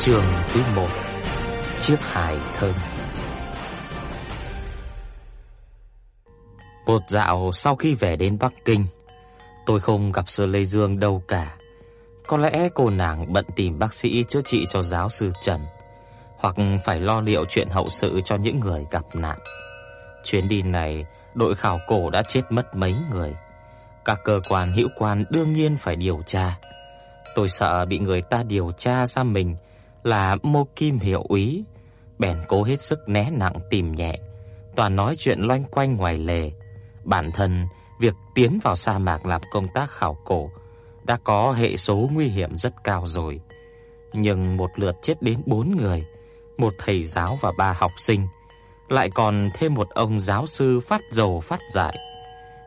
Chương thứ 1 Chiếc hài thơm. Một dạo sau khi về đến Bắc Kinh, Tôi không gặp Sơ Lê Dương đâu cả. Có lẽ cô nàng bận tìm bác sĩ chữa trị cho giáo sư Trần, Hoặc phải lo liệu chuyện hậu sự cho những người gặp nạn. Chuyến đi này, Đội khảo cổ đã chết mất mấy người. Các cơ quan hữu quan đương nhiên phải điều tra. Tôi sợ bị người ta điều tra ra mình là Mô Kim hiệu úy, bèn cố hết sức né nặng tìm nhẹ, toàn nói chuyện loanh quanh ngoài lề. Bản thân việc tiến vào sa mạc làm công tác khảo cổ đã có hệ số nguy hiểm rất cao rồi. Nhưng một lượt chết đến 4 người, một thầy giáo và ba học sinh, lại còn thêm một ông giáo sư phát dầu phát dại.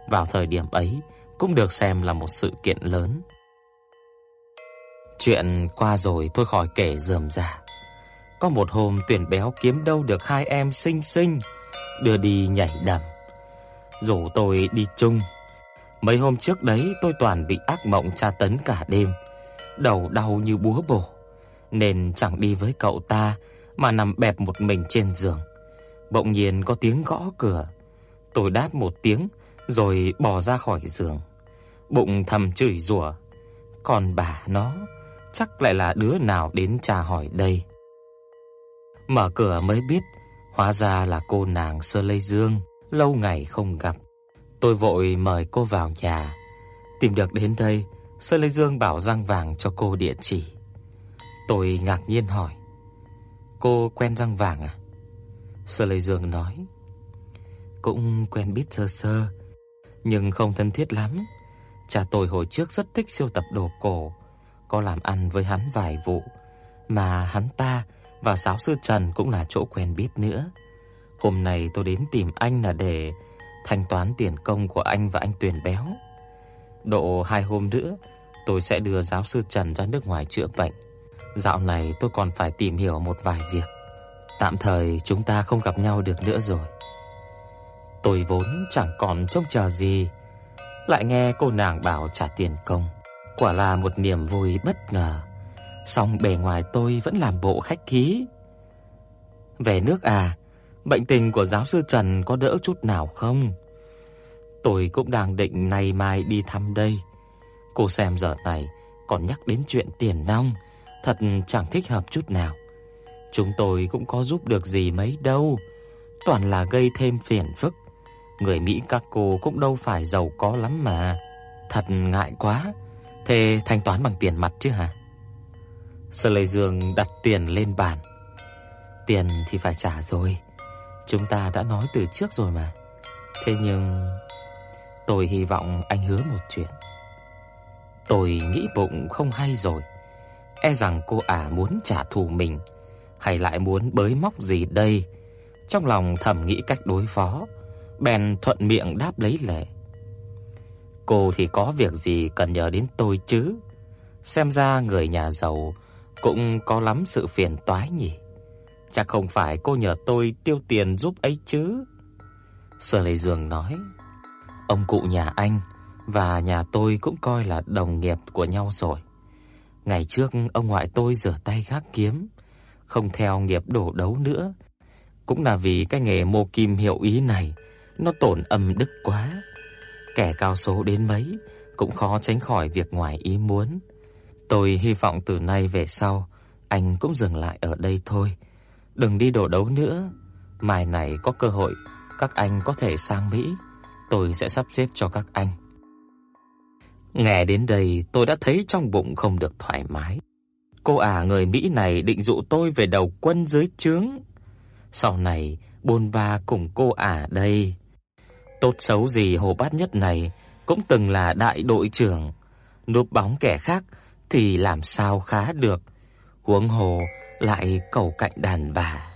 Vào thời điểm ấy cũng được xem là một sự kiện lớn. Chuyện qua rồi tôi khỏi kể rườm rà. Có một hôm tuyển béo kiếm đâu được hai em xinh xinh đưa đi nhảy đầm. Rủ tôi đi chung. Mấy hôm trước đấy tôi toàn bị ác mộng tra tấn cả đêm, đầu đau như búa bổ, nên chẳng đi với cậu ta mà nằm bẹp một mình trên giường. Bỗng nhiên có tiếng gõ cửa. Tôi đáp một tiếng rồi bò ra khỏi giường. Bụng thầm chửi rủa, còn bà nó chắc lại là đứa nào đến tra hỏi đây. Mở cửa mới biết, hóa ra là cô nàng Sơ Lê Dương, lâu ngày không gặp. Tôi vội mời cô vào nhà. Tìm được đến đây, Sơ Lê Dương bảo răng vàng cho cô địa chỉ. Tôi ngạc nhiên hỏi: "Cô quen răng vàng à?" Sơ Lê Dương nói: "Cũng quen biết sơ sơ, nhưng không thân thiết lắm. Cha tôi hồi trước rất thích siêu tập đồ cổ, có làm ăn với hắn vài vụ, mà hắn ta và giáo sư Trần cũng là chỗ quen biết nữa. Hôm nay tôi đến tìm anh là để thanh toán tiền công của anh và anh Tuyền Béo. Độ hai hôm nữa, tôi sẽ đưa giáo sư Trần ra nước ngoài chữa bệnh. Dạo này tôi còn phải tìm hiểu một vài việc. Tạm thời chúng ta không gặp nhau được nữa rồi. Tôi vốn chẳng còn trông chờ gì, lại nghe cô nàng bảo trả tiền công. Quả là một niềm vui bất ngờ. Song bề ngoài tôi vẫn làm bộ khách khí. Về nước à, bệnh tình của giáo sư Trần có đỡ chút nào không? Tôi cũng đang định nay mai đi thăm đây. Cô xem giờ này còn nhắc đến chuyện tiền nong, thật chẳng thích hợp chút nào. Chúng tôi cũng có giúp được gì mấy đâu, toàn là gây thêm phiền phức. Người Mỹ các cô cũng đâu phải giàu có lắm mà. Thật ngại quá. Thế thanh toán bằng tiền mặt chứ hả? Sở Lệ Dương đặt tiền lên bàn. Tiền thì phải trả rồi. Chúng ta đã nói từ trước rồi mà. Thế nhưng tôi hy vọng anh hứa một chuyện. Tôi nghĩ bụng không hay rồi. E rằng cô ả muốn trả thù mình hay lại muốn bới móc gì đây. Trong lòng thầm nghĩ cách đối phó, bèn thuận miệng đáp lấy lệ. Cô thì có việc gì cần nhờ đến tôi chứ? Xem ra người nhà giàu cũng có lắm sự phiền toái nhỉ. Chắc không phải cô nhờ tôi tiêu tiền giúp ấy chứ? Sở Lệ Dương nói, ông cụ nhà anh và nhà tôi cũng coi là đồng nghiệp của nhau rồi. Ngày trước ông ngoại tôi rửa tay gác kiếm, không theo nghiệp đổ đấu nữa, cũng là vì cái nghề mô kim hiệu ý này nó tổn âm đức quá. Kẻ cao số đến mấy cũng khó tránh khỏi việc ngoài ý muốn. Tôi hy vọng từ nay về sau anh cũng dừng lại ở đây thôi, đừng đi đổ đấu nữa. Mai này có cơ hội các anh có thể sang Mỹ, tôi sẽ sắp xếp cho các anh. Nghe đến đây, tôi đã thấy trong bụng không được thoải mái. Cô ả người Mỹ này định dụ tôi về đầu quân dưới trướng. Sau này bôn ba cùng cô ả đây. Tốt xấu gì Hồ Bát Nhất này cũng từng là đại đội trưởng, núp bóng kẻ khác thì làm sao khá được, huống hồ lại cầu cạnh đàn bà.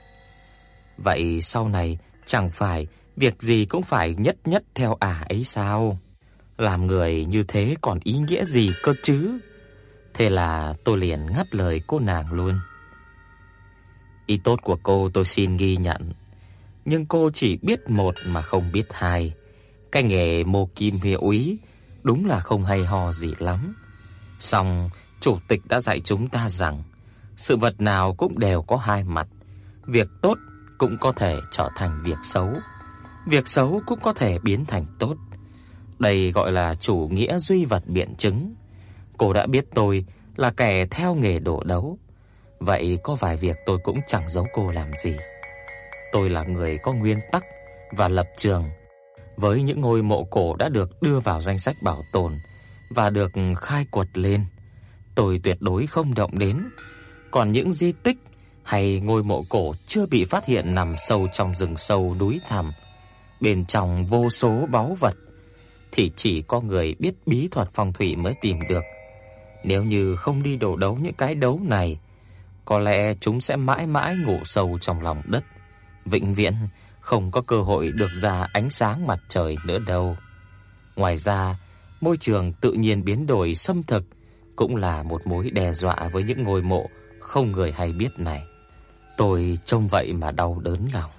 Vậy sau này chẳng phải việc gì cũng phải nhất nhất theo ả à ấy sao? Làm người như thế còn ý nghĩa gì cơ chứ? Thế là tôi liền ngắt lời cô nàng luôn. Ý tốt của cô tôi xin ghi nhận, nhưng cô chỉ biết một mà không biết hai. Cái nghề mô kim hiệu úy đúng là không hay ho gì lắm. Song chủ tịch đã dạy chúng ta rằng sự vật nào cũng đều có hai mặt, việc tốt cũng có thể trở thành việc xấu, việc xấu cũng có thể biến thành tốt. Đây gọi là chủ nghĩa duy vật biện chứng. Cô đã biết tôi là kẻ theo nghề đổ đấu, vậy có vài việc tôi cũng chẳng giấu cô làm gì. Tôi là người có nguyên tắc và lập trường. Với những ngôi mộ cổ đã được đưa vào danh sách bảo tồn và được khai quật lên, tôi tuyệt đối không động đến. Còn những di tích hay ngôi mộ cổ chưa bị phát hiện nằm sâu trong rừng sâu núi thẳm, bên trong vô số báu vật thì chỉ có người biết bí thuật phong thủy mới tìm được. Nếu như không đi đổ đấu những cái đấu này, có lẽ chúng sẽ mãi mãi ngủ sâu trong lòng đất, vĩnh viễn không có cơ hội được ra ánh sáng mặt trời nữa đâu. Ngoài ra, môi trường tự nhiên biến đổi xâm thực cũng là một mối đe dọa với những ngôi mộ không người hay biết này. Tôi trông vậy mà đau đớn lòng.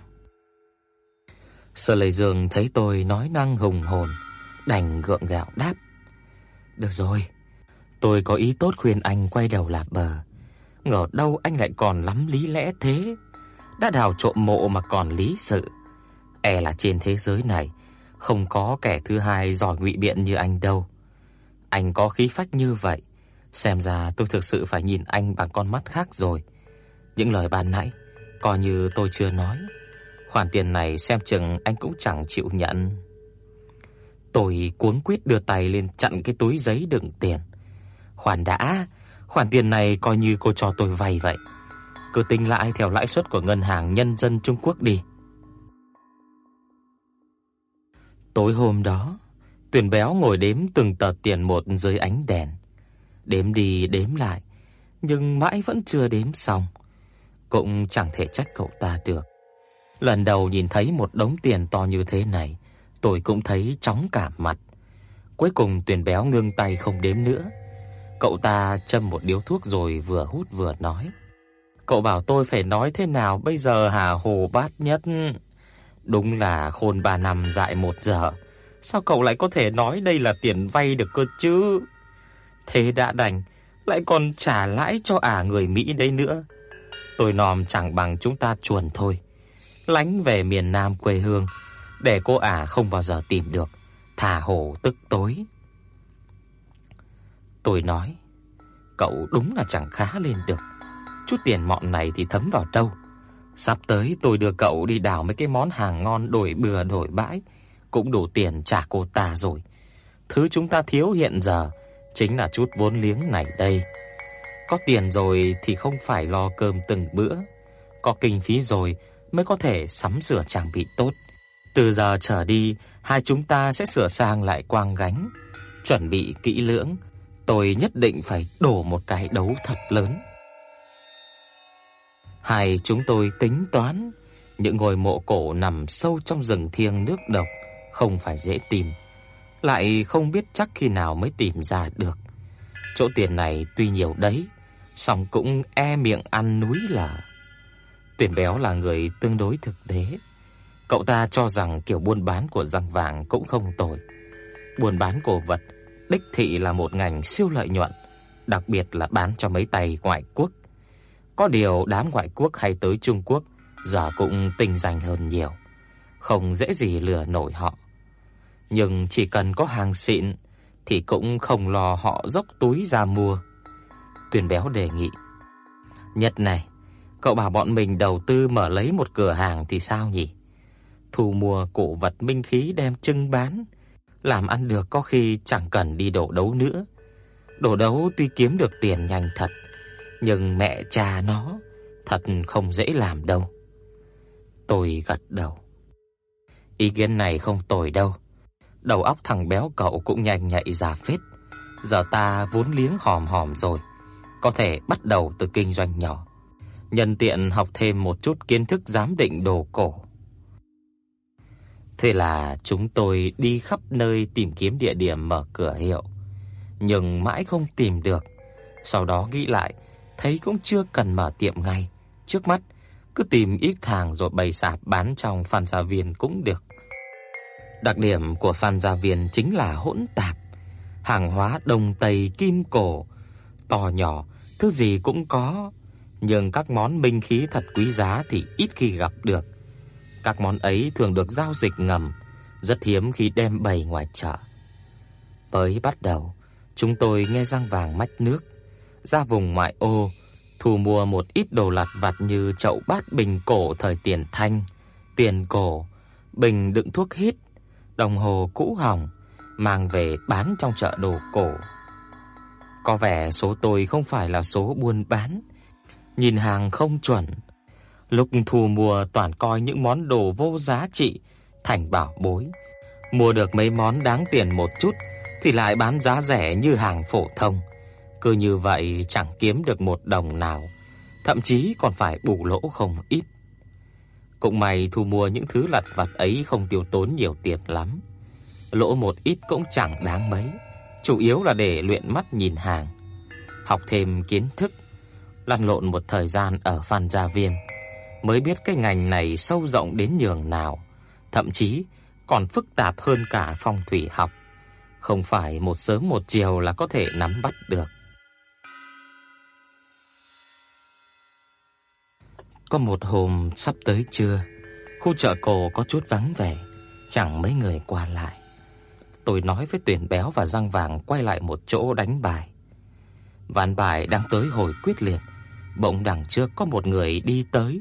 Sở Lệ Dương thấy tôi nói năng hùng hồn, đành gượng gạo đáp: "Được rồi, tôi có ý tốt khuyên anh quay đầu lạc bờ. Ngờ đâu anh lại còn lắm lý lẽ thế, đã đào trộm mộ mà còn lý sự. E là trên thế giới này không có kẻ thứ hai giỏi ngụy biện như anh đâu. Anh có khí phách như vậy, xem ra tôi thực sự phải nhìn anh bằng con mắt khác rồi. Những lời ban nãy coi như tôi chưa nói. Khoản tiền này xem chừng anh cũng chẳng chịu nhận." Tôi cuống quýt đưa tay lên chặn cái túi giấy đựng tiền. "Khoản đã, khoản tiền này coi như cô cho tôi vay vậy. Cứ tính lại theo lãi suất của ngân hàng nhân dân Trung Quốc đi." Tối hôm đó, Tuyền Béo ngồi đếm từng tờ tiền một dưới ánh đèn. Đếm đi đếm lại, nhưng mãi vẫn chưa đếm xong. Cũng chẳng thể trách cậu ta được. Lần đầu nhìn thấy một đống tiền to như thế này, tôi cũng thấy chóng cả mặt. Cuối cùng Tuyền Béo ngưng tay không đếm nữa. Cậu ta châm một điếu thuốc rồi vừa hút vừa nói: "Cậu bảo tôi phải nói thế nào bây giờ hả Hồ Bát Nhất? Đúng là khôn ba năm dại một giờ. Sao cậu lại có thể nói đây là tiền vay được cơ chứ? Thế đã đành, lại còn trả lãi cho ả người Mỹ đấy nữa. Tôi nòm chẳng bằng chúng ta chuồn thôi. Lánh về miền Nam quê hương để cô ả không bao giờ tìm được, thả hổ tức tối. Tôi nói, cậu đúng là chẳng khá lên được. Chút tiền mọn này thì thấm vào đâu? Sắp tới tôi đưa cậu đi đào mấy cái món hàng ngon đổi bừa đổi bãi, cũng đủ tiền trả cô ta rồi. Thứ chúng ta thiếu hiện giờ chính là chút vốn liếng này đây. Có tiền rồi thì không phải lo cơm từng bữa, có kinh phí rồi mới có thể sắm sửa trang bị tốt. Từ giờ trở đi, hai chúng ta sẽ sửa sang lại quang gánh, chuẩn bị kỹ lưỡng, tôi nhất định phải đổ một cái đấu thật lớn. Hai chúng tôi tính toán, những ngôi mộ cổ nằm sâu trong rừng thiêng nước độc, không phải dễ tìm, lại không biết chắc khi nào mới tìm ra được. Chỗ tiền này tuy nhiều đấy, song cũng e miệng ăn núi lở. Tuyển béo là người tương đối thực tế. Cậu ta cho rằng kiểu buôn bán của răng vàng cũng không tồi. Buôn bán cổ vật đích thị là một ngành siêu lợi nhuận, đặc biệt là bán cho mấy tay ngoại quốc. Có điều đám ngoại quốc hay tới Trung Quốc giờ cũng tinh danh hơn nhiều, không dễ gì lừa nổi họ. Nhưng chỉ cần có hàng xịn thì cũng không lo họ dốc túi ra mua. Tuyền béo đề nghị. Nhật này, cậu bảo bọn mình đầu tư mở lấy một cửa hàng thì sao nhỉ? Thu mua cổ vật minh khí đem trưng bán, làm ăn được có khi chẳng cần đi đổ đấu nữa. Đổ đấu tuy kiếm được tiền nhanh thật, nhưng mẹ cha nó thật không dễ làm đâu. Tôi gật đầu. Ý kiến này không tồi đâu. Đầu óc thằng béo cậu cũng nhanh nhạy ra phết. Giờ ta vốn liếng hòm hòm rồi, có thể bắt đầu từ kinh doanh nhỏ. Nhân tiện học thêm một chút kiến thức giám định đồ cổ. Thế là chúng tôi đi khắp nơi tìm kiếm địa điểm mở cửa hiệu, nhưng mãi không tìm được. Sau đó nghĩ lại, thấy cũng chưa cần mở tiệm ngay, trước mắt cứ tìm ít hàng rồi bày sạp bán trong Phan Gia Viên cũng được. Đặc điểm của Phan Gia Viên chính là hỗn tạp, hàng hóa đông tây kim cổ, to nhỏ, thứ gì cũng có, nhưng các món minh khí thật quý giá thì ít khi gặp được. Các món ấy thường được giao dịch ngầm, rất hiếm khi đem bày ngoài chợ. Mới bắt đầu, chúng tôi nghe răng vàng mách nước, ra vùng ngoại ô thu mua một ít đồ lặt vặt như chậu bát bình cổ thời tiền Thanh, tiền cổ, bình đựng thuốc hít, đồng hồ cũ hỏng mang về bán trong chợ đồ cổ. Có vẻ số tôi không phải là số buôn bán, nhìn hàng không chuẩn. Lúc thu mua toàn coi những món đồ vô giá trị thành bảo bối. Mua được mấy món đáng tiền một chút thì lại bán giá rẻ như hàng phổ thông. Cứ như vậy chẳng kiếm được một đồng nào, thậm chí còn phải bù lỗ không ít. Cũng may thu mua những thứ lặt vặt ấy không tiêu tốn nhiều tiền lắm. Lỗ một ít cũng chẳng đáng mấy, chủ yếu là để luyện mắt nhìn hàng, học thêm kiến thức, lăn lộn một thời gian ở Phan Gia Viên mới biết cái ngành này sâu rộng đến nhường nào, thậm chí còn phức tạp hơn cả phong thủy học, không phải một sớm một chiều là có thể nắm bắt được. Có một hôm sắp tới trưa, khu chợ cổ có chút vắng vẻ, chẳng mấy người qua lại. Tôi nói với Tuyển Béo và Răng Vàng quay lại một chỗ đánh bài. Ván bài đang tới hồi quyết liệt, bỗng đằng trước có một người đi tới.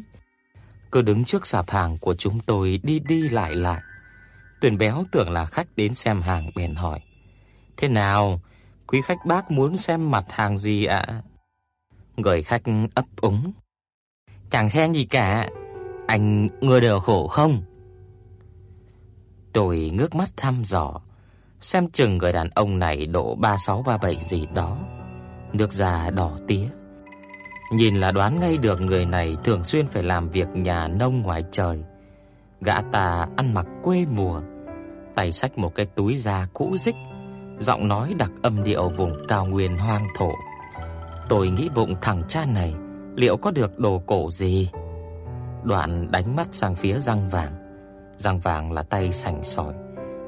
Cứ đứng trước sạp hàng của chúng tôi đi đi lại lại. Tuyển Béo tưởng là khách đến xem hàng bèn hỏi: "Thế nào, quý khách bác muốn xem mặt hàng gì ạ?" Người khách ấp úng: Chẳng khen gì cả. Anh, người đều khổ không? Tôi ngước mắt thăm dò, Xem chừng người đàn ông này độ 3637 gì đó. Nước da đỏ tía. Nhìn là đoán ngay được người này thường xuyên phải làm việc nhà nông ngoài trời. Gã ta ăn mặc quê mùa, Tay xách một cái túi da cũ rích Giọng nói đặc âm điệu vùng cao nguyên hoang thổ. Tôi nghĩ bụng thằng cha này liệu có được đồ cổ gì? Đoạn đánh mắt sang phía răng vàng. Răng vàng là tay sành sỏi,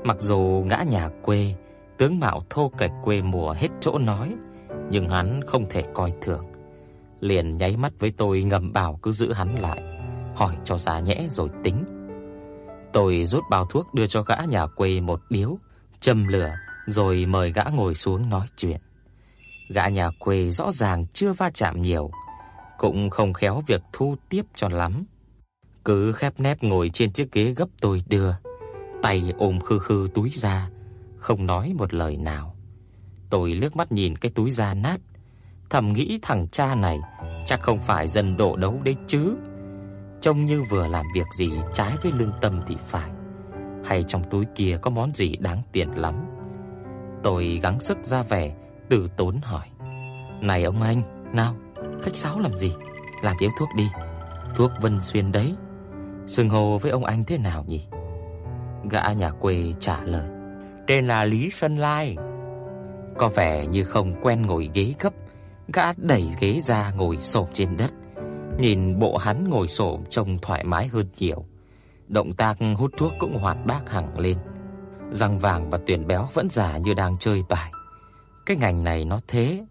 mặc dù ngã nhà quê, tướng mạo thô kệch quê mùa hết chỗ nói, nhưng hắn không thể coi thường. Liền nháy mắt với tôi ngầm bảo cứ giữ hắn lại, hỏi cho ra nhẽ rồi tính. Tôi rút bao thuốc đưa cho gã nhà quê một điếu, châm lửa rồi mời gã ngồi xuống nói chuyện. Gã nhà quê rõ ràng chưa va chạm nhiều, cũng không khéo việc thu tiếp cho lắm. Cứ khép nép ngồi trên chiếc ghế gấp tôi đưa, tay ôm khư khư túi da, không nói một lời nào. Tôi liếc mắt nhìn cái túi da nát, thầm nghĩ thằng cha này chắc không phải dân độ đấu đấy chứ. Trông như vừa làm việc gì trái với lương tâm thì phải, hay trong túi kia có món gì đáng tiền lắm. Tôi gắng sức ra vẻ từ tốn hỏi: "Này ông anh, nào, Khách sáo làm gì? Làm điếu thuốc đi. Thuốc Vân Xuyên đấy. Sừng hồ với ông anh thế nào nhỉ? Gã nhà quê trả lời. Tên là Lý Xuân Lai. Có vẻ như không quen ngồi ghế gấp. Gã đẩy ghế ra ngồi xổm trên đất. Nhìn bộ hắn ngồi xổm trông thoải mái hơn nhiều. Động tác hút thuốc cũng hoạt bát hẳn lên. Răng vàng và tuyển béo vẫn giả như đang chơi bài. Cái ngành này nó thế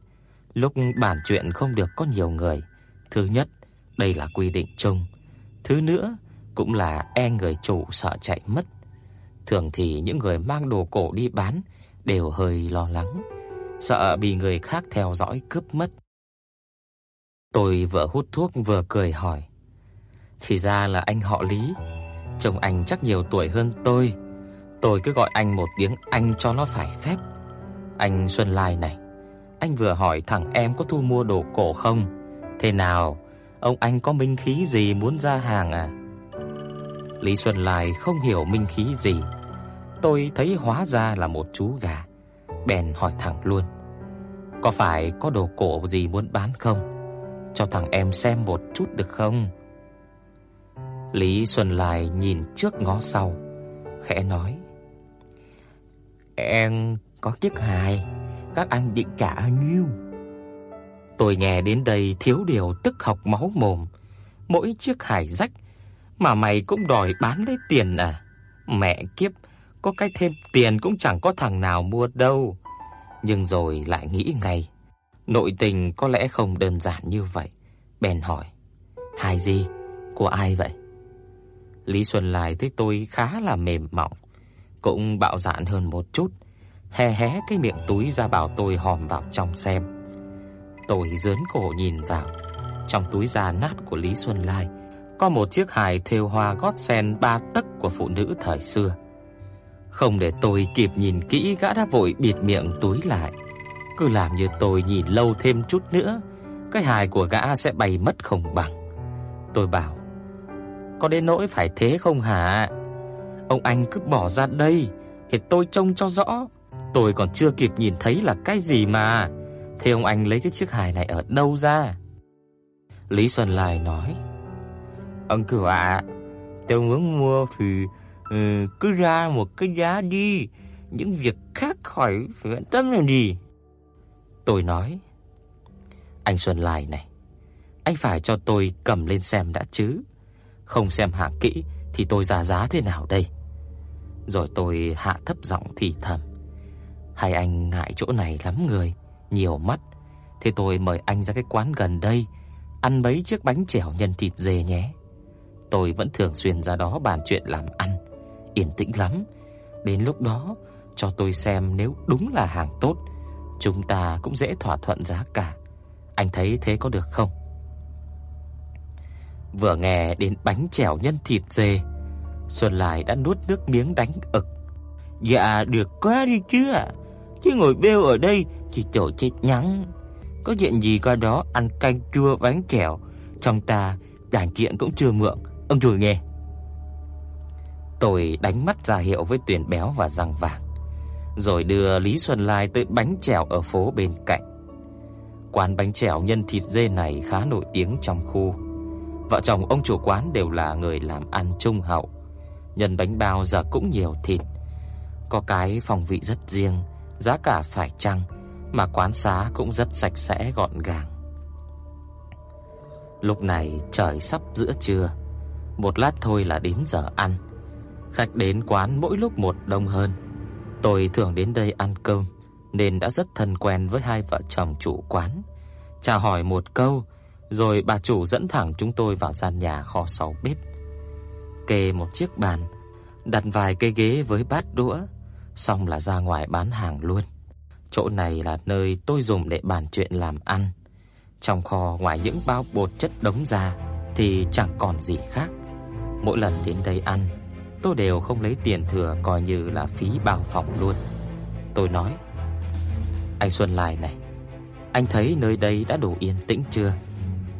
Lúc bàn chuyện không được có nhiều người. Thứ nhất, đây là quy định chung. Thứ nữa, cũng là e người chủ sợ chạy mất. Thường thì những người mang đồ cổ đi bán đều hơi lo lắng, sợ bị người khác theo dõi cướp mất. Tôi vừa hút thuốc vừa cười hỏi: "Thì ra là anh họ Lý, chồng anh chắc nhiều tuổi hơn tôi. Tôi cứ gọi anh một tiếng anh cho nó phải phép. Anh Xuân Lai này, anh vừa hỏi thằng em có thu mua đồ cổ không? Thế nào, ông anh có minh khí gì muốn ra hàng à? Lý Xuân Lai không hiểu minh khí gì. Tôi thấy hóa ra là một chú gà, bèn hỏi thẳng luôn: "Có phải có đồ cổ gì muốn bán không? Cho thằng em xem một chút được không?" Lý Xuân Lai nhìn trước ngó sau, khẽ nói: "Em có chiếc hài, các anh định cả nhiêu?" Tôi nghe đến đây thiếu điều tức học máu mồm. Mỗi chiếc hài rách mà mày cũng đòi bán lấy tiền à? Mẹ kiếp, có cái thêm tiền cũng chẳng có thằng nào mua đâu. Nhưng rồi lại nghĩ ngay, nội tình có lẽ không đơn giản như vậy. Bèn hỏi, hài gì? Của ai vậy? Lý Xuân Lai thấy tôi khá là mềm mỏng, cũng bạo dạn hơn một chút, hé hé cái miệng túi ra bảo tôi hòm vào trong xem. Tôi giớn cổ nhìn vào, trong túi da nát của Lý Xuân Lai có một chiếc hài thêu hoa gót sen ba tấc của phụ nữ thời xưa. Không để tôi kịp nhìn kỹ gã đã vội bịt miệng túi lại. Cứ làm như tôi nhìn lâu thêm chút nữa, cái hài của gã sẽ bay mất không bằng. Tôi bảo, có đến nỗi phải thế không hả? Ông anh cứ bỏ ra đây, để tôi trông cho rõ. Tôi còn chưa kịp nhìn thấy là cái gì mà. Thế ông anh lấy cái chiếc hài này ở đâu ra? Lý Xuân Lai nói, Ông cứ ạ, tôi muốn mua thì ừ, cứ ra một cái giá đi, những việc khác khỏi phải bận tâm làm gì. Tôi nói, anh Xuân Lai này, anh phải cho tôi cầm lên xem đã chứ. Không xem hàng kỹ thì tôi ra giá thế nào đây? Rồi tôi hạ thấp giọng thì thầm. Hai anh ngại chỗ này lắm người, nhiều mắt. Thế tôi mời anh ra cái quán gần đây, ăn mấy chiếc bánh chèo nhân thịt dê nhé. Tôi vẫn thường xuyên ra đó bàn chuyện làm ăn, yên tĩnh lắm. Đến lúc đó cho tôi xem nếu đúng là hàng tốt, chúng ta cũng dễ thỏa thuận giá cả. Anh thấy thế có được không? Vừa nghe đến bánh chèo nhân thịt dê, Xuân Lại đã nuốt nước miếng đánh ực. Dạ được quá đi chứ ạ. Chứ ngồi bêu ở đây chỉ chỗ chết nhắn. Có chuyện gì qua đó ăn canh chua bánh kẹo trong ta đàn kiện cũng chưa mượn, Ông chủ nghe. Tôi đánh mắt ra hiệu với Tuyền béo và răng vàng, rồi đưa Lý Xuân Lai tới bánh chèo ở phố bên cạnh. Quán bánh chèo nhân thịt dê này khá nổi tiếng trong khu. Vợ chồng ông chủ quán đều là người làm ăn trung hậu. Nhân bánh bao giờ cũng nhiều thịt, có cái phong vị rất riêng, giá cả phải chăng mà quán xá cũng rất sạch sẽ gọn gàng. Lúc này trời sắp giữa trưa, một lát thôi là đến giờ ăn. Khách đến quán mỗi lúc một đông hơn. Tôi thường đến đây ăn cơm nên đã rất thân quen với hai vợ chồng chủ quán. Chào hỏi một câu, rồi bà chủ dẫn thẳng chúng tôi vào gian nhà kho sáu bếp. Kê một chiếc bàn, đặt vài cây ghế với bát đũa, xong là ra ngoài bán hàng luôn. Chỗ này là nơi tôi dùng để bàn chuyện làm ăn. Trong kho ngoài những bao bột chất đống ra thì chẳng còn gì khác. Mỗi lần đến đây ăn, tôi đều không lấy tiền thừa coi như là phí bao phòng luôn. Tôi nói: "Anh Xuân Lai này, anh thấy nơi đây đã đủ yên tĩnh chưa?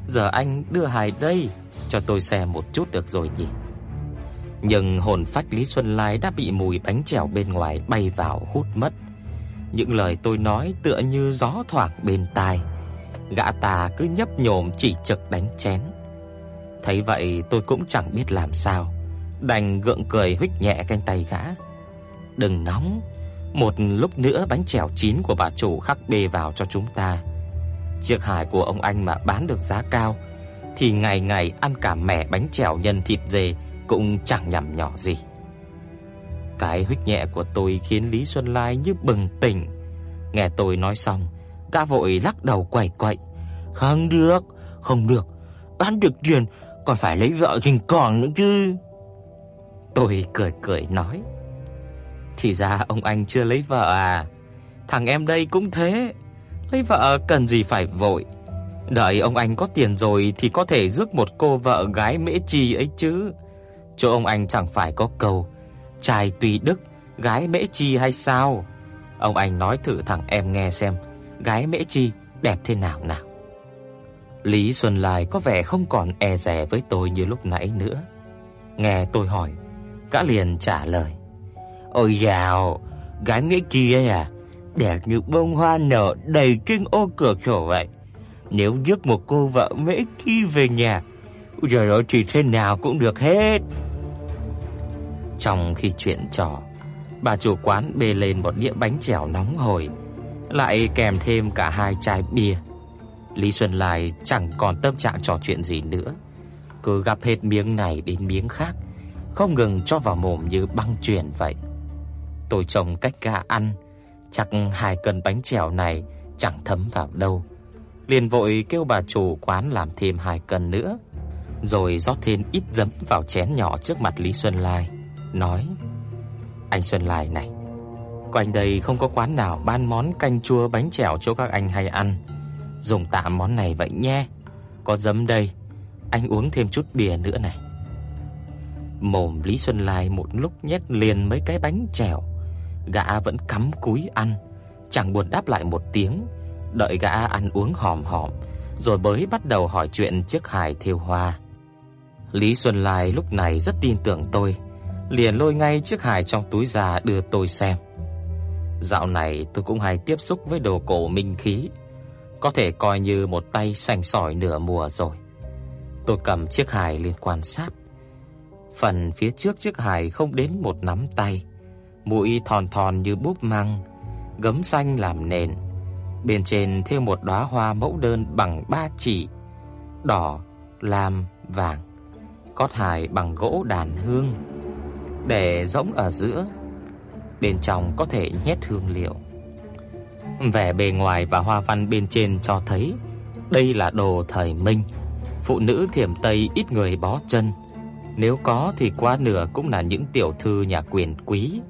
Giờ anh đưa hài đây cho tôi xem một chút được rồi nhỉ?" Nhưng hồn phách Lý Xuân Lai đã bị mùi bánh chèo bên ngoài bay vào hút mất. Những lời tôi nói tựa như gió thoảng bên tai. Gã ta cứ nhấp nhổm chỉ trực đánh chén. Thấy vậy tôi cũng chẳng biết làm sao, đành gượng cười huých nhẹ cánh tay gã. "Đừng nóng, một lúc nữa bánh chèo chín của bà chủ khắc bê vào cho chúng ta. Chiếc hải của ông anh mà bán được giá cao thì ngày ngày ăn cả mẻ bánh chèo nhân thịt dê cũng chẳng nhằm nhỏ gì." Cái huých nhẹ của tôi khiến Lý Xuân Lai như bừng tỉnh. Nghe tôi nói xong, gã vội lắc đầu quẩy quậy. "Không được, không được, bán được tiền còn phải lấy vợ hình còn nữa chứ. Tôi cười cười nói. Thì ra ông anh chưa lấy vợ à? Thằng em đây cũng thế. Lấy vợ cần gì phải vội. Đợi ông anh có tiền rồi thì có thể rước một cô vợ gái mễ chi ấy chứ. Chỗ ông anh chẳng phải có câu trai tùy đức, gái mễ chi hay sao? Ông anh nói thử thằng em nghe xem, gái mễ chi đẹp thế nào nào. Lý Xuân Lai có vẻ không còn e dè với tôi như lúc nãy nữa. Nghe tôi hỏi, gã liền trả lời: "Ôi dào, gái nghĩa kia à, đẹp như bông hoa nở đầy kinh ô cửa sổ vậy. Nếu giúp một cô vợ mễ kia về nhà, giờ đó thì thế nào cũng được hết." Trong khi chuyện trò, bà chủ quán bê lên một đĩa bánh chèo nóng hổi, lại kèm thêm cả hai chai bia. Lý Xuân Lai chẳng còn tâm trạng trò chuyện gì nữa, cứ gặp hết miếng này đến miếng khác, không ngừng cho vào mồm như băng truyền vậy. Tôi trông cách gã ăn, chắc hai cân bánh chèo này chẳng thấm vào đâu. Liền vội kêu bà chủ quán làm thêm hai cân nữa, rồi rót thêm ít giấm vào chén nhỏ trước mặt Lý Xuân Lai, nói: "Anh Xuân Lai này, quanh đây không có quán nào bán món canh chua bánh chèo cho các anh hay ăn, dùng tạm món này vậy nhé. Có giấm đây, anh uống thêm chút bia nữa này." Mồm Lý Xuân Lai một lúc nhét liền mấy cái bánh chèo, gã vẫn cắm cúi ăn, chẳng buồn đáp lại một tiếng, đợi gã ăn uống hòm hòm, rồi mới bắt đầu hỏi chuyện chiếc hài thiêu hoa. Lý Xuân Lai lúc này rất tin tưởng tôi, liền lôi ngay chiếc hài trong túi ra đưa tôi xem. Dạo này tôi cũng hay tiếp xúc với đồ cổ minh khí, có thể coi như một tay sành sỏi nửa mùa rồi. Tôi cầm chiếc hài lên quan sát. Phần phía trước chiếc hài không đến một nắm tay, mũi thon thon như búp măng, gấm xanh làm nền. Bên trên thêu một đóa hoa mẫu đơn bằng ba chỉ, đỏ, lam, vàng. Cót hài bằng gỗ đàn hương, để rỗng ở giữa. Bên trong có thể nhét hương liệu. Vẻ bề ngoài và hoa văn bên trên cho thấy đây là đồ thời Minh. Phụ nữ thiểm Tây ít người bó chân, nếu có thì quá nửa cũng là những tiểu thư nhà quyền quý.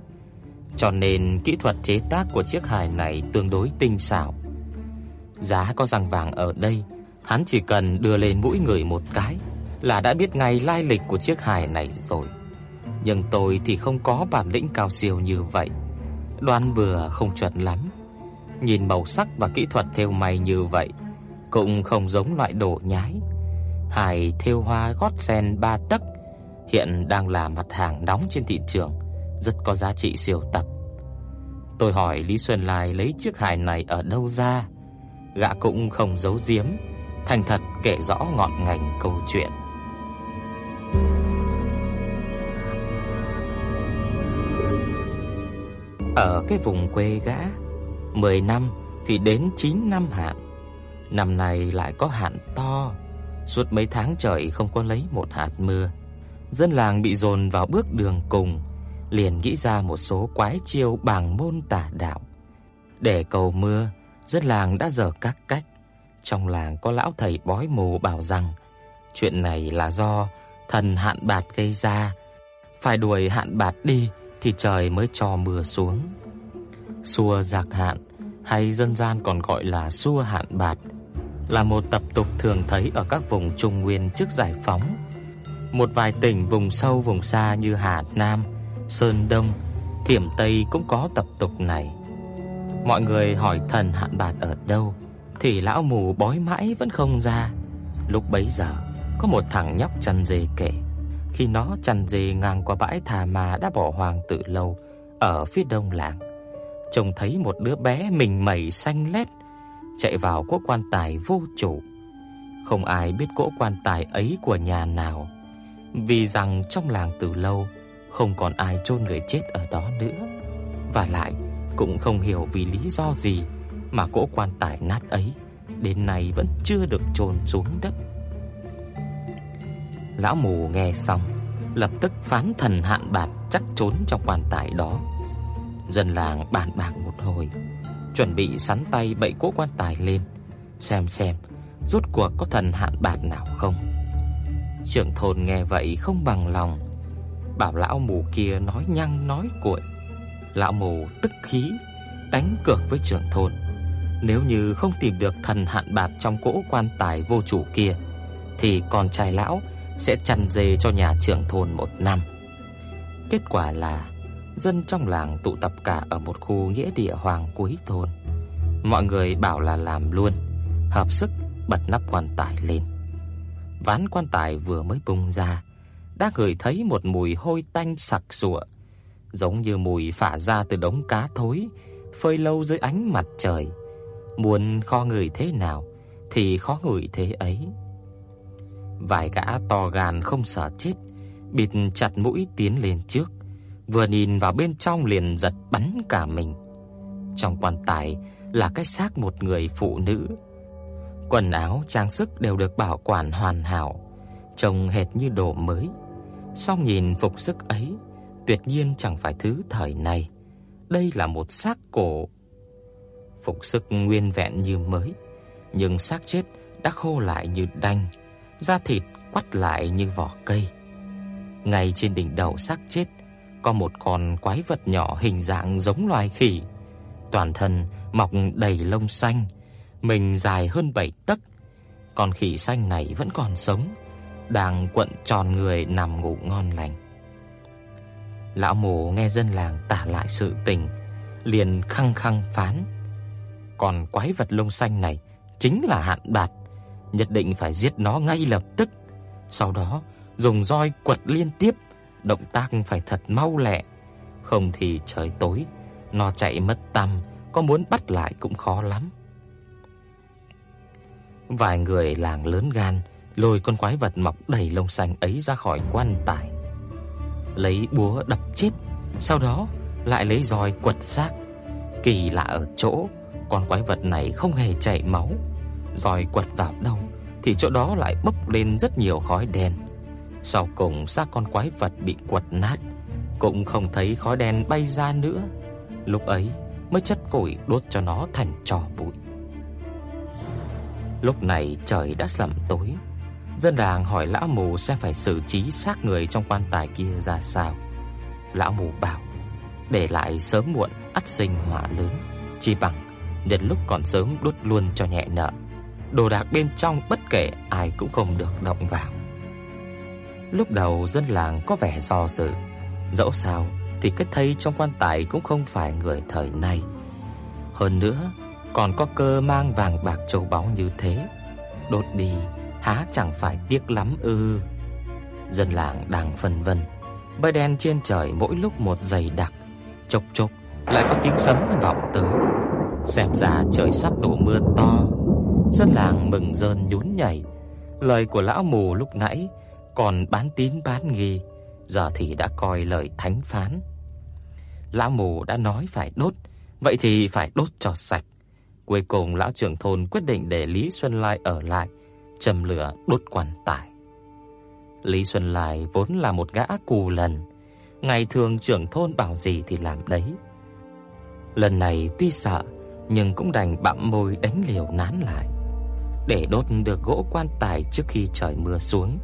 Cho nên kỹ thuật chế tác của chiếc hài này tương đối tinh xảo. Giá có răng vàng ở đây, hắn chỉ cần đưa lên mũi người một cái là đã biết ngay lai lịch của chiếc hài này rồi. Nhưng tôi thì không có bản lĩnh cao siêu như vậy, đoán bừa không chuẩn lắm. Nhìn màu sắc và kỹ thuật thêu may như vậy, cũng không giống loại đồ nhái. Hài thêu hoa gót sen ba tấc hiện đang là mặt hàng nóng trên thị trường, rất có giá trị siêu tập. Tôi hỏi Lý Xuân Lai lấy chiếc hài này ở đâu ra, gã cũng không giấu giếm, thành thật kể rõ ngọn ngành câu chuyện. Ở cái vùng quê gã, 10 năm thì đến 9 năm hạn. Năm nay lại có hạn to, suốt mấy tháng trời không có lấy một hạt mưa. Dân làng bị dồn vào bước đường cùng, liền nghĩ ra một số quái chiêu bằng môn tả đạo. Để cầu mưa, dân làng đã dở các cách. Trong làng có lão thầy bói mù bảo rằng chuyện này là do thần hạn bạt gây ra, phải đuổi hạn bạt đi thì trời mới cho mưa xuống. Xua giặc hạn hay dân gian còn gọi là xua hạn bạt là một tập tục thường thấy ở các vùng Trung Nguyên trước giải phóng. Một vài tỉnh vùng sâu vùng xa như Hà Nam, Sơn Đông, Thiểm Tây cũng có tập tục này. Mọi người hỏi thần hạn bạt ở đâu thì lão mù bói mãi vẫn không ra. Lúc bấy giờ, có một thằng nhóc chăn dê kể, khi nó chằn dê ngang qua bãi thả mà đã bỏ hoang từ lâu ở phía đông làng, trông thấy một đứa bé mình mẩy xanh lét chạy vào cỗ quan tài vô chủ. Không ai biết cỗ quan tài ấy của nhà nào, vì rằng trong làng từ lâu không còn ai chôn người chết ở đó nữa. Và lại cũng không hiểu vì lý do gì mà cỗ quan tài nát ấy đến nay vẫn chưa được chôn xuống đất. Lão mù nghe xong, lập tức phán thần hạn bạc chắc trốn trong quan tài đó. Dân làng bàn bạc một hồi, chuẩn bị sắn tay bậy cỗ quan tài lên, xem xem rốt cuộc có thần hạn bạc nào không. Trưởng thôn nghe vậy không bằng lòng, bảo lão mù kia nói nhăng nói cuội. Lão mù tức khí đánh cược với trưởng thôn, nếu như không tìm được thần hạn bạc trong cỗ quan tài vô chủ kia thì con trai lão sẽ chăn dê cho nhà trưởng thôn một năm. Kết quả là dân trong làng tụ tập cả ở một khu nghĩa địa hoàng cuối thôn. Mọi người bảo là làm luôn, hợp sức bật nắp quan tài lên. Ván quan tài vừa mới bung ra, đã ngửi thấy một mùi hôi tanh sặc sụa, giống như mùi phả ra từ đống cá thối phơi lâu dưới ánh mặt trời. Muốn kho người thế nào thì khó ngửi thế ấy. Vài gã to gan không sợ chết, bịt chặt mũi tiến lên trước, vừa nhìn vào bên trong liền giật bắn cả mình. Trong quan tài là cái xác một người phụ nữ. Quần áo, trang sức đều được bảo quản hoàn hảo, trông hệt như đồ mới. Song nhìn phục sức ấy, tuyệt nhiên chẳng phải thứ thời này. Đây là một xác cổ. Phục sức nguyên vẹn như mới, nhưng xác chết đã khô lại như đanh, da thịt quắt lại như vỏ cây. Ngay trên đỉnh đầu xác chết có một con quái vật nhỏ hình dạng giống loài khỉ, toàn thân mọc đầy lông xanh, mình dài hơn 7 tấc. Con khỉ xanh này vẫn còn sống, đang quặn tròn người nằm ngủ ngon lành. Lão mù nghe dân làng tả lại sự tình, liền khăng khăng phán: "Còn quái vật lông xanh này chính là hạn bạt, nhất định phải giết nó ngay lập tức." Sau đó, dùng roi quật liên tiếp, động tác phải thật mau lẹ, không thì trời tối nó chạy mất tăm, có muốn bắt lại cũng khó lắm. Vài người làng lớn gan lôi con quái vật mọc đầy lông xanh ấy ra khỏi quan tài, lấy búa đập chết, sau đó lại lấy roi quật xác. Kỳ lạ ở chỗ, con quái vật này không hề chảy máu, rồi quật vào đâu thì chỗ đó lại bốc lên rất nhiều khói đen. Sau cùng xác con quái vật bị quật nát, cũng không thấy khói đen bay ra nữa. Lúc ấy mới chất củi đốt cho nó thành tro bụi. Lúc này trời đã sẩm tối, dân làng hỏi lão mù xem phải xử trí xác người trong quan tài kia ra sao. Lão mù bảo, để lại sớm muộn ắt sinh họa lớn, chỉ bằng nhân lúc còn sớm đốt luôn cho nhẹ nợ. Đồ đạc bên trong bất kể ai cũng không được động vào. Lúc đầu dân làng có vẻ do dự, dẫu sao thì cái thây trong quan tài cũng không phải người thời nay. Hơn nữa, còn có cơ mang vàng bạc châu báu như thế, đốt đi há chẳng phải tiếc lắm ư? Dân làng đang phân vân, mây đen trên trời mỗi lúc một dày đặc, chốc chốc lại có tiếng sấm vọng tới. Xem ra trời sắp đổ mưa to. Dân làng mừng rơn nhún nhảy. Lời của lão mù lúc nãy còn bán tín bán nghi, giờ thì đã coi lời thánh phán. Lão mù đã nói phải đốt, vậy thì phải đốt cho sạch. Cuối cùng lão trưởng thôn quyết định để Lý Xuân Lai ở lại, châm lửa đốt quan tài. Lý Xuân Lai vốn là một gã cù lần, ngày thường trưởng thôn bảo gì thì làm đấy. Lần này tuy sợ nhưng cũng đành bặm môi đánh liều nán lại. Để đốt được gỗ quan tài trước khi trời mưa xuống,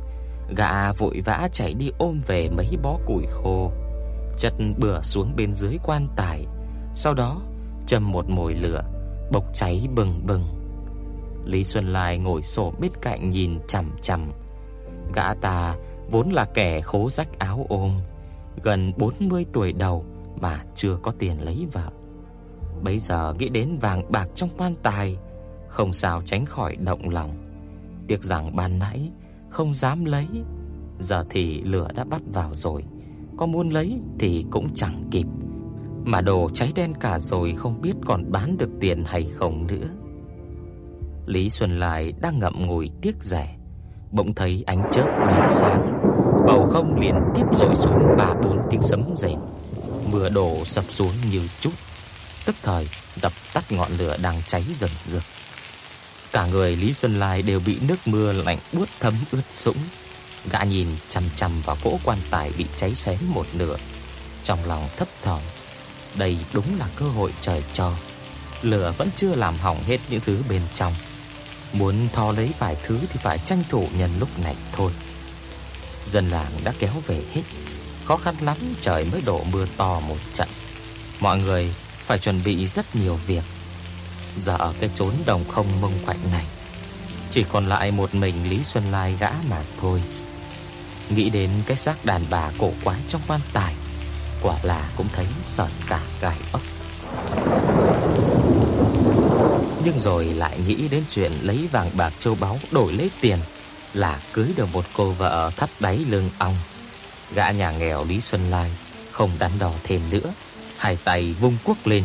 gã vội vã chạy đi ôm về mấy bó củi khô, chất bừa xuống bên dưới quan tài, sau đó châm một mồi lửa, bốc cháy bừng bừng. Lý Xuân Lai ngồi xổm bên cạnh nhìn chằm chằm. Gã ta vốn là kẻ khố rách áo ôm, gần 40 tuổi đầu mà chưa có tiền lấy vợ. Bây giờ nghĩ đến vàng bạc trong quan tài, không sao tránh khỏi động lòng. Tiếc rằng ban nãy không dám lấy, giờ thì lửa đã bắt vào rồi, có muốn lấy thì cũng chẳng kịp. Mà đồ cháy đen cả rồi không biết còn bán được tiền hay không nữa. Lý Xuân Lai đang ngậm ngùi tiếc rẻ, bỗng thấy ánh chớp lóe sáng, bầu không liền tiếp dội xuống ba bốn tiếng sấm rền. Mưa đổ sập xuống như chút, tức thời dập tắt ngọn lửa đang cháy rừng rực. Cả người Lý Xuân Lai đều bị nước mưa lạnh buốt thấm ướt sũng. Gã nhìn chằm chằm vào cỗ quan tài bị cháy xém một nửa, trong lòng thấp thỏm. Đây đúng là cơ hội trời cho. Lửa vẫn chưa làm hỏng hết những thứ bên trong. Muốn thò lấy vài thứ thì phải tranh thủ nhân lúc này thôi. Dân làng đã kéo về hết, khó khăn lắm trời mới đổ mưa to một trận. Mọi người phải chuẩn bị rất nhiều việc. Giờ ở cái chốn đồng không mông quạnh này, chỉ còn lại một mình Lý Xuân Lai gã mà thôi. Nghĩ đến cái xác đàn bà cổ quái trong quan tài, quả là cũng thấy sợn cả gai ốc. Nhưng rồi lại nghĩ đến chuyện lấy vàng bạc châu báu đổi lấy tiền là cưới được một cô vợ thắt đáy lưng ong, Gã nhà nghèo Lý Xuân Lai không đắn đo thêm nữa, hai tay vung cuốc lên,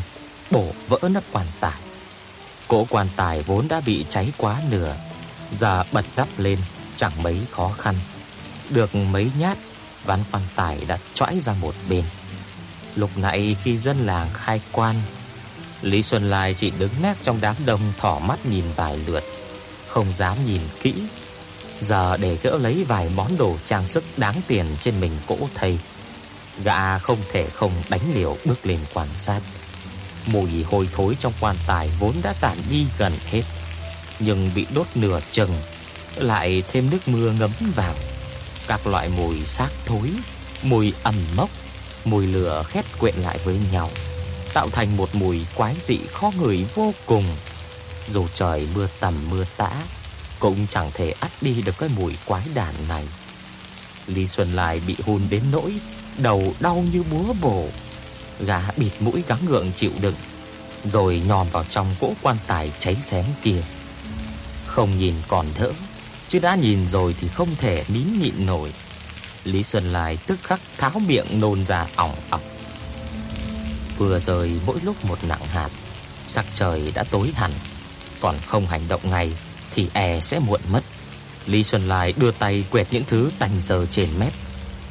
bổ vỡ nắp quan tài. Cỗ quan tài vốn đã bị cháy quá nửa, giờ bật nắp lên chẳng mấy khó khăn. Được mấy nhát, ván quan tài đã choãi ra một bên. Lúc nãy khi dân làng khai quan, Lý Xuân Lai chỉ đứng nép trong đám đông thỏ mắt nhìn vài lượt, không dám nhìn kỹ. Giờ để gỡ lấy vài món đồ trang sức đáng tiền trên mình cỗ thầy, gã không thể không đánh liều bước lên quan sát. Mùi hôi thối trong quan tài vốn đã tản đi gần hết, nhưng bị đốt nửa chừng, lại thêm nước mưa ngấm vào. Các loại mùi xác thối, mùi ẩm mốc, mùi lửa khét quyện lại với nhau, tạo thành một mùi quái dị khó ngửi vô cùng. Dù trời mưa tầm mưa tã, cũng chẳng thể ắt đi được cái mùi quái đản này. Lý Xuân Lai bị hôn đến nỗi đầu đau như búa bổ. Gã bịt mũi gắng gượng chịu đựng, rồi nhòm vào trong cỗ quan tài cháy xém kia. Không nhìn còn đỡ, chứ đã nhìn rồi thì không thể nín nhịn nổi. Lý Xuân Lai tức khắc tháo miệng nôn ra ỏng ỏng. Vừa rời mỗi lúc một nặng hạt, sắc trời đã tối hẳn, còn không hành động ngay thì e sẽ muộn mất. Lý Xuân Lai đưa tay quẹt những thứ tành giờ trên mép,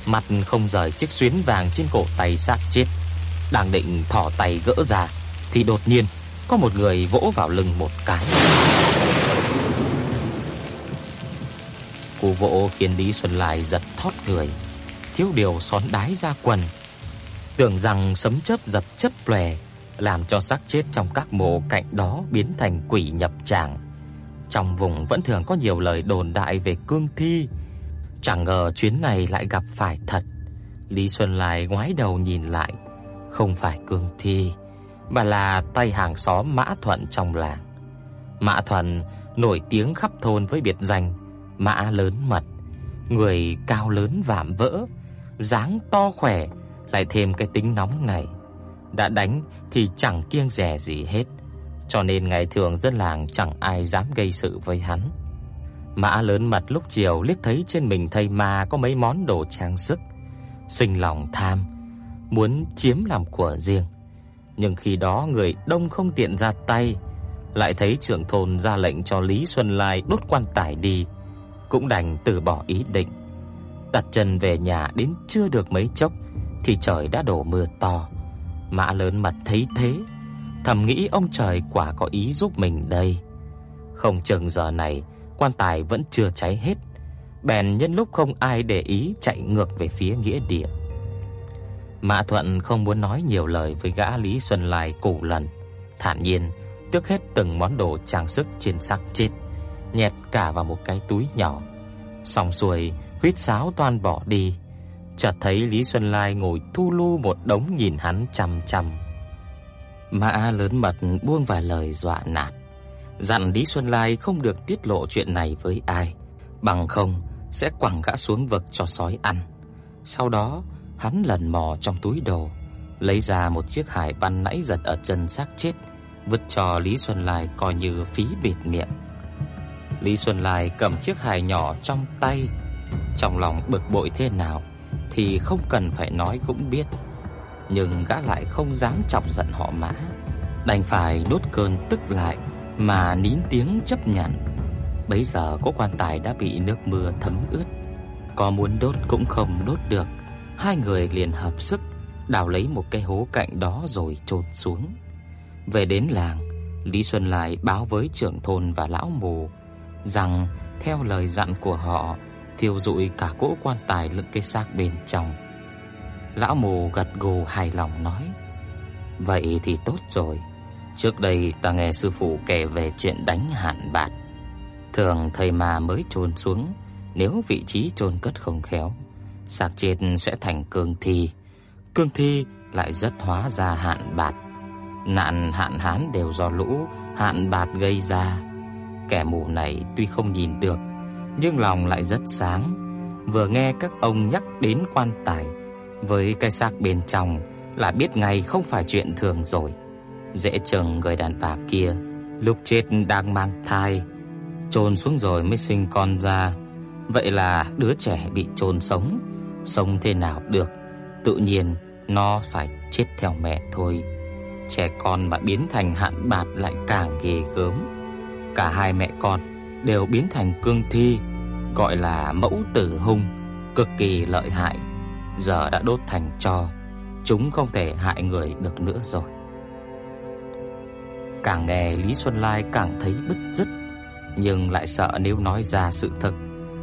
mặt không rời chiếc xuyến vàng trên cổ tay xác chết. Đang định thò tay gỡ ra thì đột nhiên có một người vỗ vào lưng một cái. Cú vỗ khiến Lý Xuân Lai giật thót người, thiếu điều xón đái ra quần. Tưởng rằng sấm chớp dập chớp lòe, làm cho xác chết trong các mộ cạnh đó biến thành quỷ nhập tràng. Trong vùng vẫn thường có nhiều lời đồn đại về cương thi, chẳng ngờ chuyến này lại gặp phải thật. Lý Xuân Lai ngoái đầu nhìn lại, không phải cương thi, mà là tay hàng xóm Mã Thuận trong làng. Mã Thuận nổi tiếng khắp thôn với biệt danh Mã lớn mật, người cao lớn vạm vỡ, dáng to khỏe, lại thêm cái tính nóng này. Đã đánh thì chẳng kiêng dè gì hết, cho nên ngày thường dân làng chẳng ai dám gây sự với hắn. Mã lớn mật lúc chiều liếc thấy trên mình thầy ma có mấy món đồ trang sức, sinh lòng tham, muốn chiếm làm của riêng. Nhưng khi đó người đông không tiện ra tay, lại thấy trưởng thôn ra lệnh cho Lý Xuân Lai đốt quan tài đi, cũng đành từ bỏ ý định. Đặt chân về nhà đến chưa được mấy chốc thì trời đã đổ mưa to. Mã lớn mặt thấy thế, thầm nghĩ ông trời quả có ý giúp mình đây. Không chừng giờ này quan tài vẫn chưa cháy hết, bèn nhân lúc không ai để ý chạy ngược về phía nghĩa địa. Mã Thuận không muốn nói nhiều lời với gã Lý Xuân Lai cổ lần, thản nhiên tước hết từng món đồ trang sức trên xác chết, nhét cả vào một cái túi nhỏ. Xong xuôi, huýt sáo toan bỏ đi, chợt thấy Lý Xuân Lai ngồi thu lu một đống nhìn hắn chằm chằm. Mã lớn mật buông vài lời dọa nạt, dặn Lý Xuân Lai không được tiết lộ chuyện này với ai, bằng không sẽ quẳng gã xuống vực cho sói ăn. Sau đó, hắn lần mò trong túi đồ, lấy ra một chiếc hải ban nãy giật ở chân xác chết, vứt cho Lý Xuân Lai coi như phí bịt miệng. Lý Xuân Lai cầm chiếc hài nhỏ trong tay, trong lòng bực bội thế nào thì không cần phải nói cũng biết, nhưng gã lại không dám chọc giận họ Mã, đành phải nuốt cơn tức lại mà nín tiếng chấp nhận. Bấy giờ có quan tài đã bị nước mưa thấm ướt, có muốn đốt cũng không đốt được. Hai người liền hợp sức đào lấy một cái hố cạnh đó rồi chôn xuống. Về đến làng, Lý Xuân lại báo với trưởng thôn và lão mù rằng theo lời dặn của họ, thiêu rụi cả cỗ quan tài lẫn cái xác bên trong. Lão mù gật gù hài lòng nói: "Vậy thì tốt rồi. Trước đây ta nghe sư phụ kể về chuyện đánh hạn bạt. Thường thầy mà mới chôn xuống, nếu vị trí chôn cất không khéo, xác chết sẽ thành cương thi. Cương thi lại rất hóa ra hạn bạt. Nạn hạn hán đều do lũ hạn bạt gây ra. Kẻ mù này tuy không nhìn được, nhưng lòng lại rất sáng. Vừa nghe các ông nhắc đến quan tài với cái xác bên trong là biết ngay không phải chuyện thường rồi. Dễ chừng người đàn bà kia lúc chết đang mang thai, chôn xuống rồi mới sinh con ra. Vậy là đứa trẻ bị chôn sống, sống thế nào được, tự nhiên nó phải chết theo mẹ thôi. Trẻ con mà biến thành hạn bạt lại càng ghê gớm. Cả hai mẹ con đều biến thành cương thi, gọi là mẫu tử hung, cực kỳ lợi hại. Giờ đã đốt thành tro, chúng không thể hại người được nữa rồi. Càng nghe Lý Xuân Lai càng thấy bứt rứt, nhưng lại sợ nếu nói ra sự thật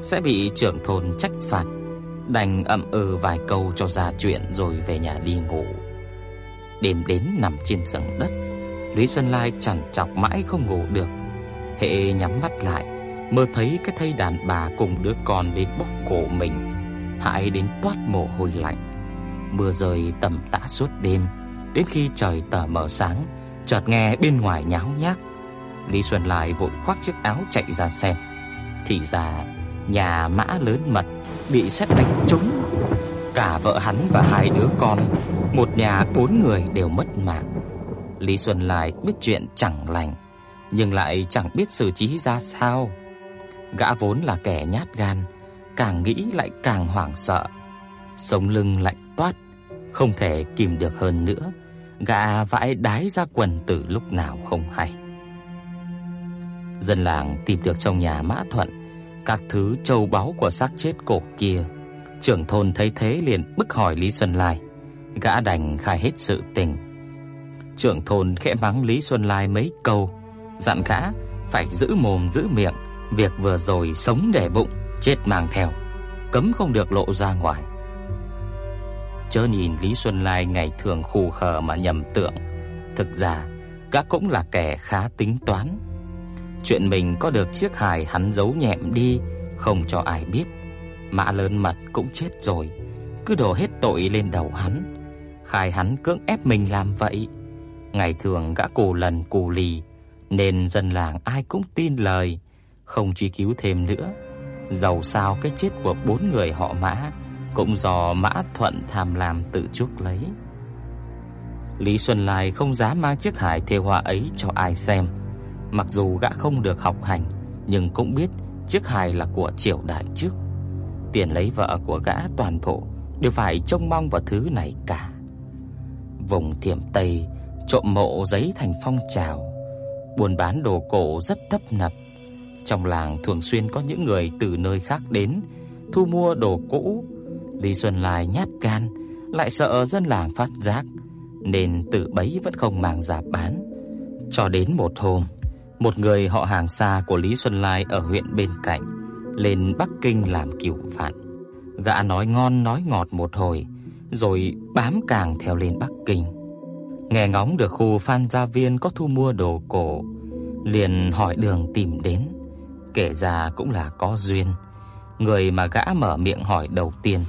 sẽ bị trưởng thôn trách phạt, đành ậm ừ vài câu cho ra chuyện rồi về nhà đi ngủ. Đêm đến nằm trên giường đất, Lý Xuân Lai chằn chọc mãi không ngủ được. Hệ nhắm mắt lại, mơ thấy cái thây đàn bà cùng đứa con đến bóp cổ mình, hại đến toát mồ hôi lạnh. Mưa rơi tầm tã suốt đêm, đến khi trời tờ mờ sáng, chợt nghe bên ngoài nháo nhác. Lý Xuân Lai vội khoác chiếc áo chạy ra xem. Thì ra nhà Mã lớn mật bị sét đánh trúng. Cả vợ hắn và hai đứa con, một nhà bốn người đều mất mạng. Lý Xuân Lai biết chuyện chẳng lành, nhưng lại chẳng biết xử trí ra sao. Gã vốn là kẻ nhát gan, càng nghĩ lại càng hoảng sợ. Sống lưng lạnh toát, không thể kìm được hơn nữa, gã vãi đái ra quần từ lúc nào không hay. Dân làng tìm được trong nhà Mã Thuận các thứ châu báu của xác chết cổ kia. Trưởng thôn thấy thế liền bức hỏi Lý Xuân Lai, gã đành khai hết sự tình. Trưởng thôn khẽ mắng Lý Xuân Lai mấy câu, dặn gã phải giữ mồm giữ miệng, việc vừa rồi sống để bụng, chết mang theo, cấm không được lộ ra ngoài. Chớ nhìn Lý Xuân Lai ngày thường khù khờ mà nhầm tưởng, thực ra gã cũng là kẻ khá tính toán. Chuyện mình có được chiếc hài hắn giấu nhẹm đi, không cho ai biết. Mã lớn mật cũng chết rồi, cứ đổ hết tội lên đầu hắn. Khai hắn cưỡng ép mình làm vậy. Ngày thường gã cù lần cù lì, nên dân làng ai cũng tin lời, không truy cứu thêm nữa. Dầu sao cái chết của bốn người họ Mã cũng do Mã Thuận tham lam tự chuốc lấy. Lý Xuân Lai không dám mang chiếc hài thêu họa ấy cho ai xem. Mặc dù gã không được học hành, nhưng cũng biết chiếc hài là của triều đại trước. Tiền lấy vợ của gã toàn bộ đều phải trông mong vào thứ này cả. Vùng Thiểm Tây trộm mộ giấy thành phong trào, buôn bán đồ cổ rất tấp nập. Trong làng thường xuyên có những người từ nơi khác đến thu mua đồ cũ. Lý Xuân Lai nhát gan, lại sợ dân làng phát giác, nên tự bấy vẫn không mang giả bán. Cho đến một hôm, một người họ hàng xa của Lý Xuân Lai ở huyện bên cạnh lên Bắc Kinh làm cửu phạn. Gã nói ngon nói ngọt một hồi, rồi bám càng theo lên Bắc Kinh. Nghe ngóng được khu Phan Gia Viên có thu mua đồ cổ, liền hỏi đường tìm đến. Kể ra cũng là có duyên, người mà gã mở miệng hỏi đầu tiên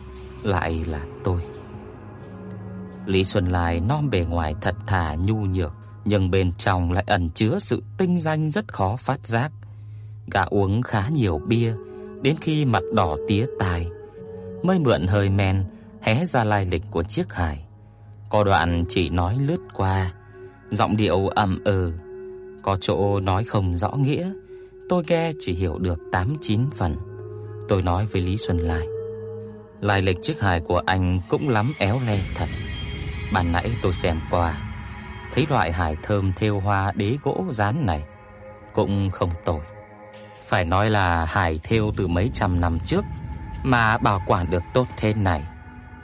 lại là tôi. Lý Xuân Lai non bề ngoài thật thà nhu nhược, nhưng bên trong lại ẩn chứa sự tinh danh rất khó phát giác. Gã uống khá nhiều bia, đến khi mặt đỏ tía tai, mới mượn hơi men hé ra lai lịch của chiếc hài. Có đoạn chỉ nói lướt qua, giọng điệu ầm ừ, có chỗ nói không rõ nghĩa, tôi nghe chỉ hiểu được 8 9 phần. Tôi nói với Lý Xuân Lai, lai lịch chiếc hài của anh cũng lắm éo le thật. Ban nãy tôi xem qua, thấy loại hài thơm thêu hoa đế gỗ dán này cũng không tồi. Phải nói là hài thêu từ mấy trăm năm trước mà bảo quản được tốt thế này,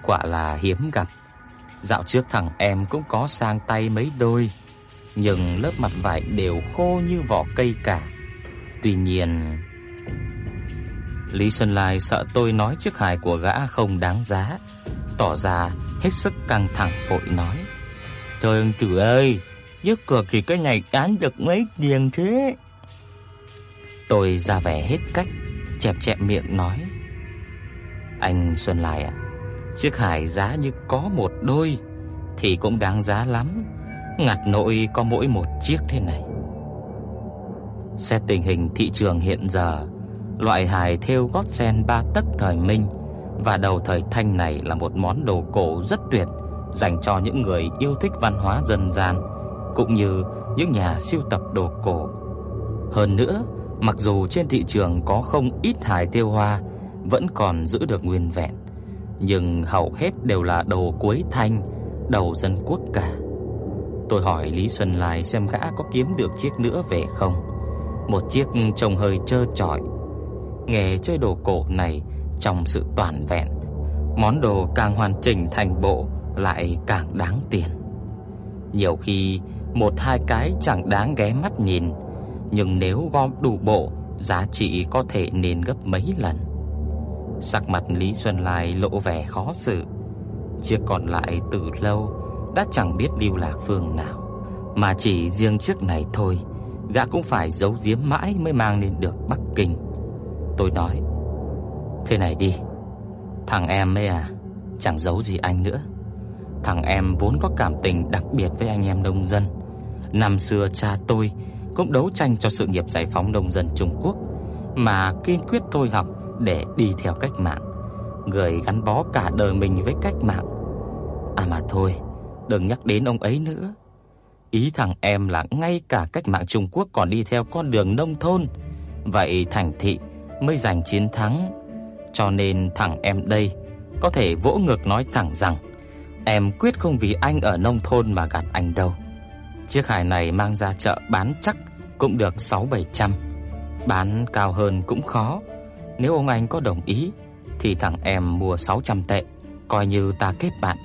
quả là hiếm gặp. Dạo trước thằng em cũng có sang tay mấy đôi, nhưng lớp mặt vải đều khô như vỏ cây cả. Tuy nhiên, Lý Xuân Lai sợ tôi nói chiếc hài của gã không đáng giá, tỏ ra hết sức căng thẳng vội nói: Thôi ông chủ ơi, Nhất cuộc thì cái này án được mấy tiền thế?" Tôi ra vẻ hết cách, chẹp chẹp miệng nói: "Anh Xuân Lai ạ, chiếc hài giá như có một đôi thì cũng đáng giá lắm, ngặt nội có mỗi một chiếc thế này." Xét tình hình thị trường hiện giờ, loại hài thêu gót sen ba tấc thời Minh và đầu thời Thanh này là một món đồ cổ rất tuyệt dành cho những người yêu thích văn hóa dân gian cũng như những nhà sưu tập đồ cổ. Hơn nữa, mặc dù trên thị trường có không ít hài tiêu hoa vẫn còn giữ được nguyên vẹn, nhưng hầu hết đều là đồ cuối thanh, đầu dân quốc cả. Tôi hỏi Lý Xuân Lai xem gã có kiếm được chiếc nữa về không. Một chiếc trông hơi trơ trọi. Nghề chơi đồ cổ này trong sự toàn vẹn, món đồ càng hoàn chỉnh thành bộ lại càng đáng tiền. Nhiều khi một hai cái chẳng đáng ghé mắt nhìn, nhưng nếu gom đủ bộ, giá trị có thể nên gấp mấy lần. Sắc mặt Lý Xuân Lai lộ vẻ khó xử. Chiếc còn lại từ lâu đã chẳng biết lưu lạc phương nào, mà chỉ riêng chiếc này thôi, gã cũng phải giấu giếm mãi mới mang lên được Bắc Kinh. Tôi nói: "Thế này đi, thằng em ấy à, chẳng giấu gì anh nữa. Thằng em vốn có cảm tình đặc biệt với anh em nông dân. Năm xưa cha tôi cũng đấu tranh cho sự nghiệp giải phóng nông dân Trung Quốc mà kiên quyết thôi học để đi theo cách mạng, người gắn bó cả đời mình với cách mạng. À mà thôi, đừng nhắc đến ông ấy nữa. Ý thằng em là ngay cả cách mạng Trung Quốc còn đi theo con đường nông thôn, vậy thành thị mới giành chiến thắng. Cho nên thằng em đây có thể vỗ ngực nói thẳng rằng em quyết không vì anh ở nông thôn mà gạt anh đâu. Chiếc hài này mang ra chợ bán chắc cũng được 6 700. Bán cao hơn cũng khó. Nếu ông anh có đồng ý thì thằng em mua 600 tệ, coi như ta kết bạn.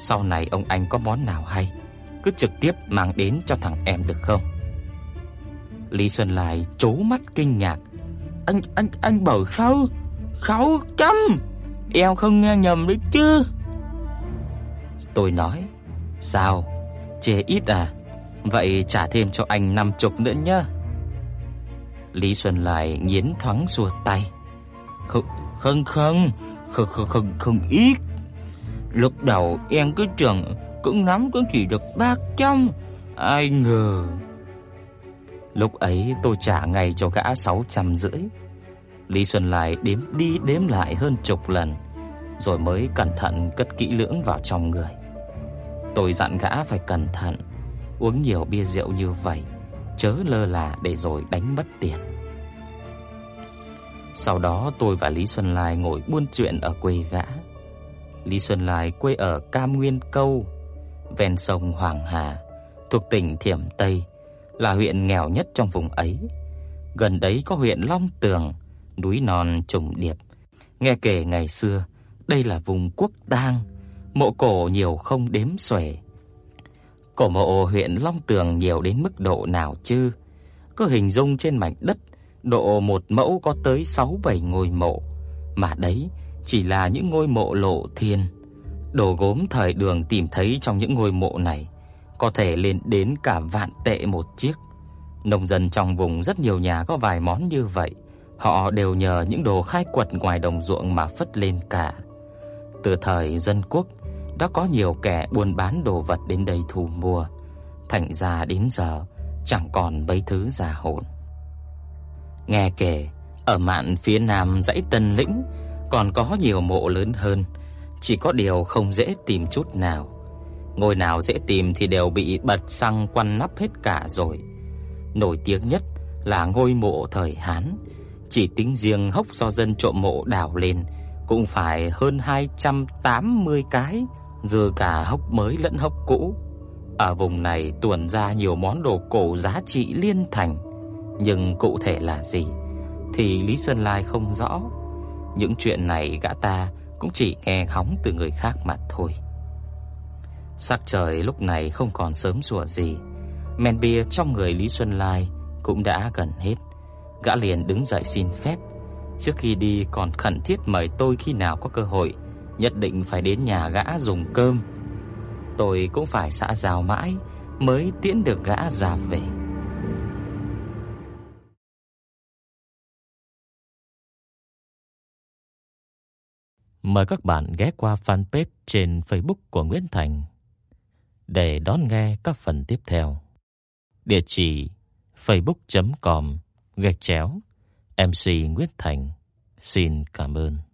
Sau này ông anh có món nào hay, cứ trực tiếp mang đến cho thằng em được không? Lý Xuân lại trố mắt kinh ngạc. Anh anh anh bảo sao? 600? Em không nghe nhầm đấy chứ? Tôi nói, sao? Chê ít à? Vậy trả thêm cho anh 50 nữa nhá. Lý Xuân lại nghiến thoáng xua tay. Không không không, không không không, không ít. Lúc đầu em cứ tưởng cũng nắm cũng chỉ được 300, ai ngờ. Lúc ấy tôi trả ngày cho gã 650. Lý Xuân lại đếm đi đếm lại hơn chục lần, rồi mới cẩn thận cất kỹ lưỡng vào trong người. Tôi dặn gã phải cẩn thận, uống nhiều bia rượu như vậy, chớ lơ là để rồi đánh mất tiền. Sau đó tôi và Lý Xuân Lai ngồi buôn chuyện ở quê gã. Lý Xuân Lai quê ở Cam Nguyên Câu, ven sông Hoàng Hà, thuộc tỉnh Thiểm Tây, là huyện nghèo nhất trong vùng ấy. Gần đấy có huyện Long Tường, núi non trùng điệp. Nghe kể ngày xưa, đây là vùng quốc tang, mộ cổ nhiều không đếm xuể. Cổ mộ huyện Long Tường nhiều đến mức độ nào chứ? Cứ hình dung trên mảnh đất độ một mẫu có tới 6 7 ngôi mộ, mà đấy chỉ là những ngôi mộ lộ thiên. Đồ gốm thời Đường tìm thấy trong những ngôi mộ này có thể lên đến cả vạn tệ một chiếc. Nông dân trong vùng rất nhiều nhà có vài món như vậy, họ đều nhờ những đồ khai quật ngoài đồng ruộng mà phất lên cả. Từ thời dân quốc đã có nhiều kẻ buôn bán đồ vật đến đây thu mua, thành ra đến giờ chẳng còn mấy thứ giả hồn. Nghe kể, ở mạn phía nam dãy Tân Lĩnh còn có nhiều mộ lớn hơn, chỉ có điều không dễ tìm chút nào. Ngôi nào dễ tìm thì đều bị bật xăng quăn nắp hết cả rồi. Nổi tiếng nhất là ngôi mộ thời Hán, chỉ tính riêng hốc do dân trộm mộ đào lên cũng phải hơn 280 cái, dư cả hốc mới lẫn hốc cũ. Ở vùng này tuồn ra nhiều món đồ cổ giá trị liên thành, nhưng cụ thể là gì thì Lý Sơn Lai không rõ. Những chuyện này gã ta cũng chỉ nghe hóng từ người khác mà thôi. Sắc trời lúc này không còn sớm sủa gì, men bia trong người Lý Xuân Lai cũng đã gần hết. Gã liền đứng dậy xin phép, trước khi đi còn khẩn thiết mời tôi khi nào có cơ hội nhất định phải đến nhà gã dùng cơm. Tôi cũng phải xã giao mãi mới tiễn được gã già về. Mời các bạn ghé qua fanpage trên Facebook của Nguyễn Thành để đón nghe các phần tiếp theo. Địa chỉ facebook.com gạch chéo MC Nguyễn Thành. Xin cảm ơn.